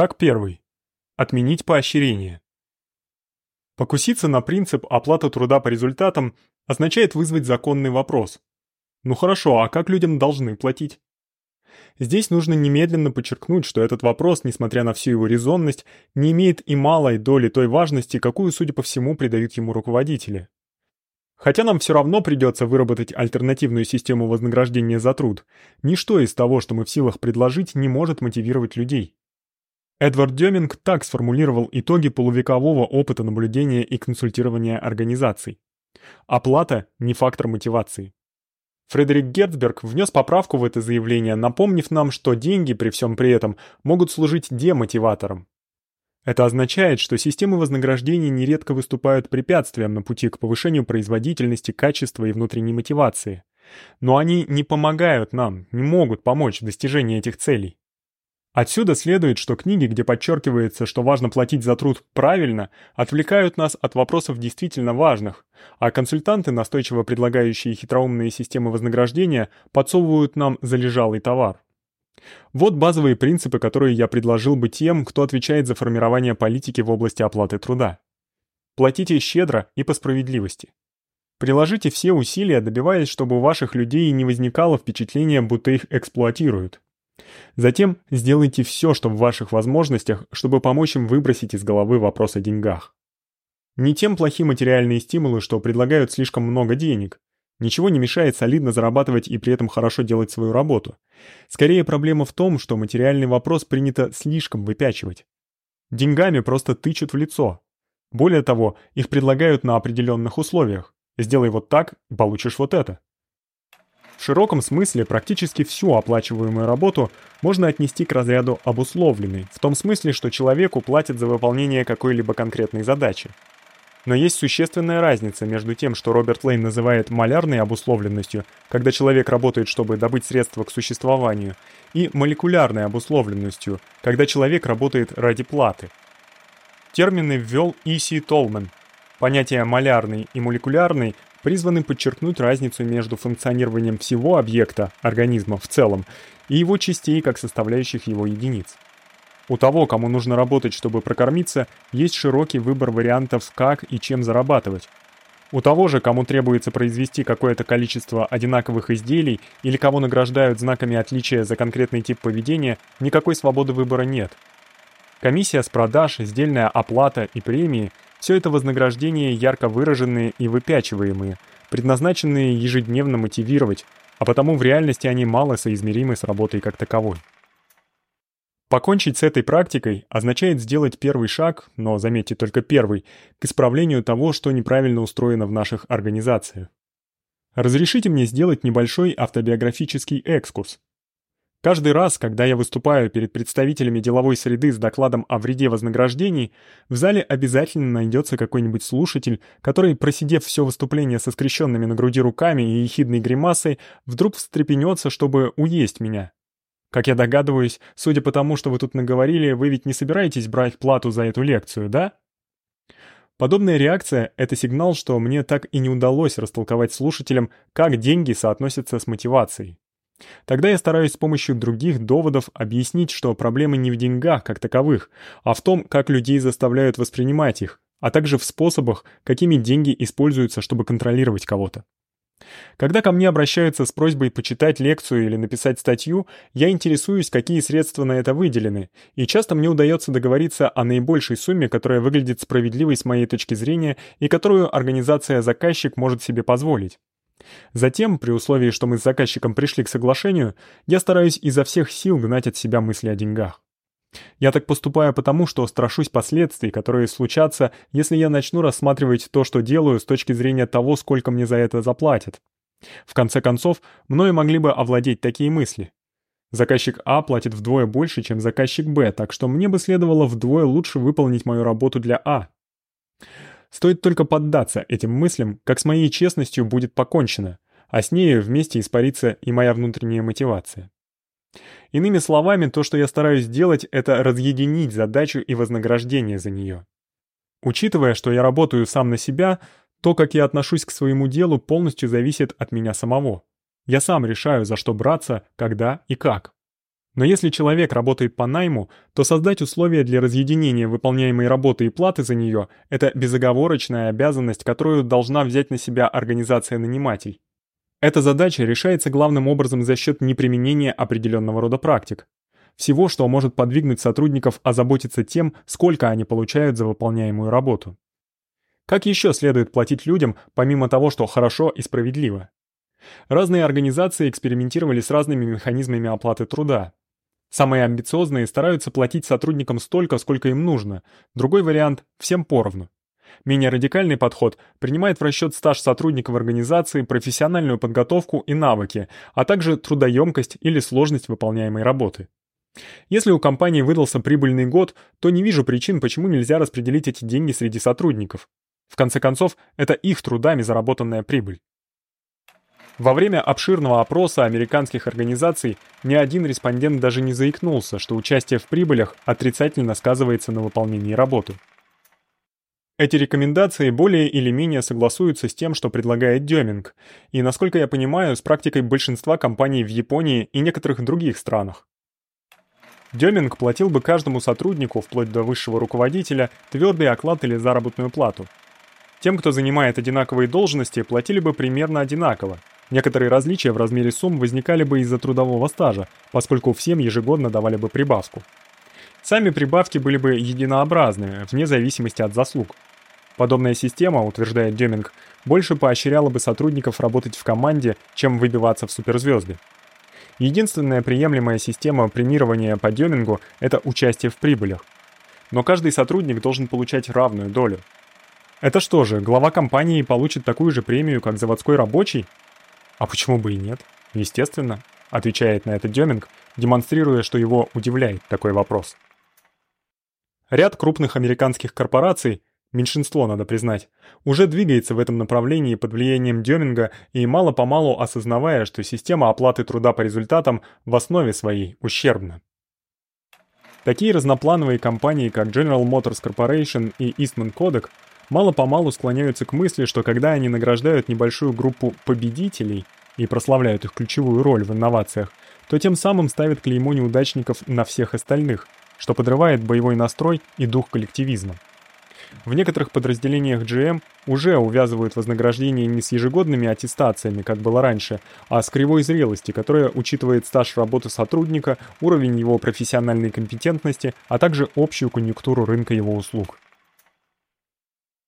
Шаг первый. Отменить поощрение. Покуситься на принцип оплаты труда по результатам означает вызвать законный вопрос. Ну хорошо, а как людям должны платить? Здесь нужно немедленно подчеркнуть, что этот вопрос, несмотря на всю его резонность, не имеет и малой доли той важности, какую, судя по всему, придают ему руководители. Хотя нам все равно придется выработать альтернативную систему вознаграждения за труд, ничто из того, что мы в силах предложить, не может мотивировать людей. Эдвард Деминг так сформулировал итоги полувекового опыта наблюдения и консультирования организаций. Оплата не фактор мотивации. Фредерик Герцберг внес поправку в это заявление, напомнив нам, что деньги при всем при этом могут служить демотиватором. Это означает, что системы вознаграждения нередко выступают препятствием на пути к повышению производительности, качества и внутренней мотивации. Но они не помогают нам, не могут помочь в достижении этих целей. Отсюда следует, что книги, где подчеркивается, что важно платить за труд правильно, отвлекают нас от вопросов действительно важных, а консультанты, настойчиво предлагающие хитроумные системы вознаграждения, подсовывают нам залежалый товар. Вот базовые принципы, которые я предложил бы тем, кто отвечает за формирование политики в области оплаты труда. Платите щедро и по справедливости. Приложите все усилия, добиваясь, чтобы у ваших людей не возникало впечатления, будто их эксплуатируют. Затем сделайте все, что в ваших возможностях, чтобы помочь им выбросить из головы вопрос о деньгах. Не тем плохи материальные стимулы, что предлагают слишком много денег. Ничего не мешает солидно зарабатывать и при этом хорошо делать свою работу. Скорее проблема в том, что материальный вопрос принято слишком выпячивать. Деньгами просто тычут в лицо. Более того, их предлагают на определенных условиях. Сделай вот так, получишь вот это. В широком смысле практически всю оплачиваемую работу можно отнести к разряду обусловленной, в том смысле, что человеку платят за выполнение какой-либо конкретной задачи. Но есть существенная разница между тем, что Роберт Лейн называет малярной обусловленностью, когда человек работает, чтобы добыть средства к существованию, и молекулярной обусловленностью, когда человек работает ради платы. Термины ввел И.Си Толман. Понятия малярный и молекулярный призваны подчеркнуть разницу между функционированием всего объекта, организма в целом, и его частей как составляющих его единиц. У того, кому нужно работать, чтобы прокормиться, есть широкий выбор вариантов, как и чем зарабатывать. У того же, кому требуется произвести какое-то количество одинаковых изделий или кого награждают знаками отличия за конкретный тип поведения, никакой свободы выбора нет. Комиссия с продаж, сдельная оплата и премии все это вознаграждения ярко выраженные и выпячиваемые, предназначенные ежедневно мотивировать, а потому в реальности они мало соизмеримы с работой как таковой. Покончить с этой практикой означает сделать первый шаг, но заметьте только первый, к исправлению того, что неправильно устроено в наших организациях. Разрешите мне сделать небольшой автобиографический экскурс. Каждый раз, когда я выступаю перед представителями деловой среды с докладом о вреде вознаграждений, в зале обязательно найдется какой-нибудь слушатель, который, просидев все выступление со скрещенными на груди руками и ехидной гримасой, вдруг встрепенется, чтобы уесть меня. Как я догадываюсь, судя по тому, что вы тут наговорили, вы ведь не собираетесь брать плату за эту лекцию, да? Подобная реакция — это сигнал, что мне так и не удалось растолковать слушателям, как деньги соотносятся с мотивацией. Тогда я стараюсь с помощью других доводов объяснить, что проблема не в деньгах как таковых, а в том, как людей заставляют воспринимать их, а также в способах, какими деньги используются, чтобы контролировать кого-то. Когда ко мне обращаются с просьбой почитать лекцию или написать статью, я интересуюсь, какие средства на это выделены, и часто мне удается договориться о наибольшей сумме, которая выглядит справедливой с моей точки зрения и которую организация-заказчик может себе позволить. Затем, при условии, что мы с заказчиком пришли к соглашению, я стараюсь изо всех сил гнать от себя мысли о деньгах. Я так поступаю потому, что страшусь последствий, которые случатся, если я начну рассматривать то, что делаю, с точки зрения того, сколько мне за это заплатят. В конце концов, мною могли бы овладеть такие мысли. Заказчик А платит вдвое больше, чем заказчик Б, так что мне бы следовало вдвое лучше выполнить мою работу для А. Стоит только поддаться этим мыслям, как с моей честностью будет покончено, а с ней вместе испарится и моя внутренняя мотивация. Иными словами, то, что я стараюсь сделать, это разъединить задачу и вознаграждение за нее. Учитывая, что я работаю сам на себя, то, как я отношусь к своему делу, полностью зависит от меня самого. Я сам решаю, за что браться, когда и как. Но если человек работает по найму, то создать условия для разъединения выполняемой работы и платы за неё это безоговорочная обязанность, которую должна взять на себя организация-наниматель. Эта задача решается главным образом за счёт неприменения определённого рода практик. Всего, что может подвигнуть сотрудников озаботиться тем, сколько они получают за выполняемую работу. Как ещё следует платить людям, помимо того, что хорошо и справедливо? Разные организации экспериментировали с разными механизмами оплаты труда. Самые амбициозные стараются платить сотрудникам столько, сколько им нужно. Другой вариант всем поровну. Менее радикальный подход принимает в расчёт стаж сотрудника в организации, профессиональную подготовку и навыки, а также трудоёмкость или сложность выполняемой работы. Если у компании выдался прибыльный год, то не вижу причин, почему нельзя распределить эти деньги среди сотрудников. В конце концов, это их трудами заработанная прибыль. Во время обширного опроса американских организаций ни один респондент даже не заикнулся, что участие в прибылях отрицательно сказывается на выполнении работы. Эти рекомендации более или менее согласуются с тем, что предлагает Деминг, и, насколько я понимаю, с практикой большинства компаний в Японии и некоторых других странах. Деминг платил бы каждому сотруднику, вплоть до высшего руководителя, твёрдый оклад или заработную плату. Тем, кто занимает одинаковые должности, платили бы примерно одинаково, Некоторые различия в размере сумм возникали бы из-за трудового стажа, поскольку всем ежегодно давали бы прибавку. Сами прибавки были бы единообразными, вне зависимости от заслуг. Подобная система, утверждает Деминг, больше поощряла бы сотрудников работать в команде, чем выбиваться в суперзвезды. Единственная приемлемая система премирования по Демингу это участие в прибылях. Но каждый сотрудник должен получать равную долю. Это что же, глава компании получит такую же премию, как заводской рабочий? А почему бы и нет? Естественно, отвечает на это Деминг, демонстрируя, что его удивляет такой вопрос. Ряд крупных американских корпораций, меньшинство, надо признать, уже двигается в этом направлении под влиянием Деминга и мало-помалу осознавая, что система оплаты труда по результатам в основе своей ущербна. Такие разноплановые компании, как General Motors Corporation и Eastman Kodak, мало-помалу склоняются к мысли, что когда они награждают небольшую группу победителей и прославляют их ключевую роль в инновациях, то тем самым ставят клеймо неудачников на всех остальных, что подрывает боевой настрой и дух коллективизма. В некоторых подразделениях GM уже увязывают вознаграждение не с ежегодными аттестациями, как было раньше, а с кривой зрелости, которая учитывает стаж работы сотрудника, уровень его профессиональной компетентности, а также общую конъюнктуру рынка его услуг.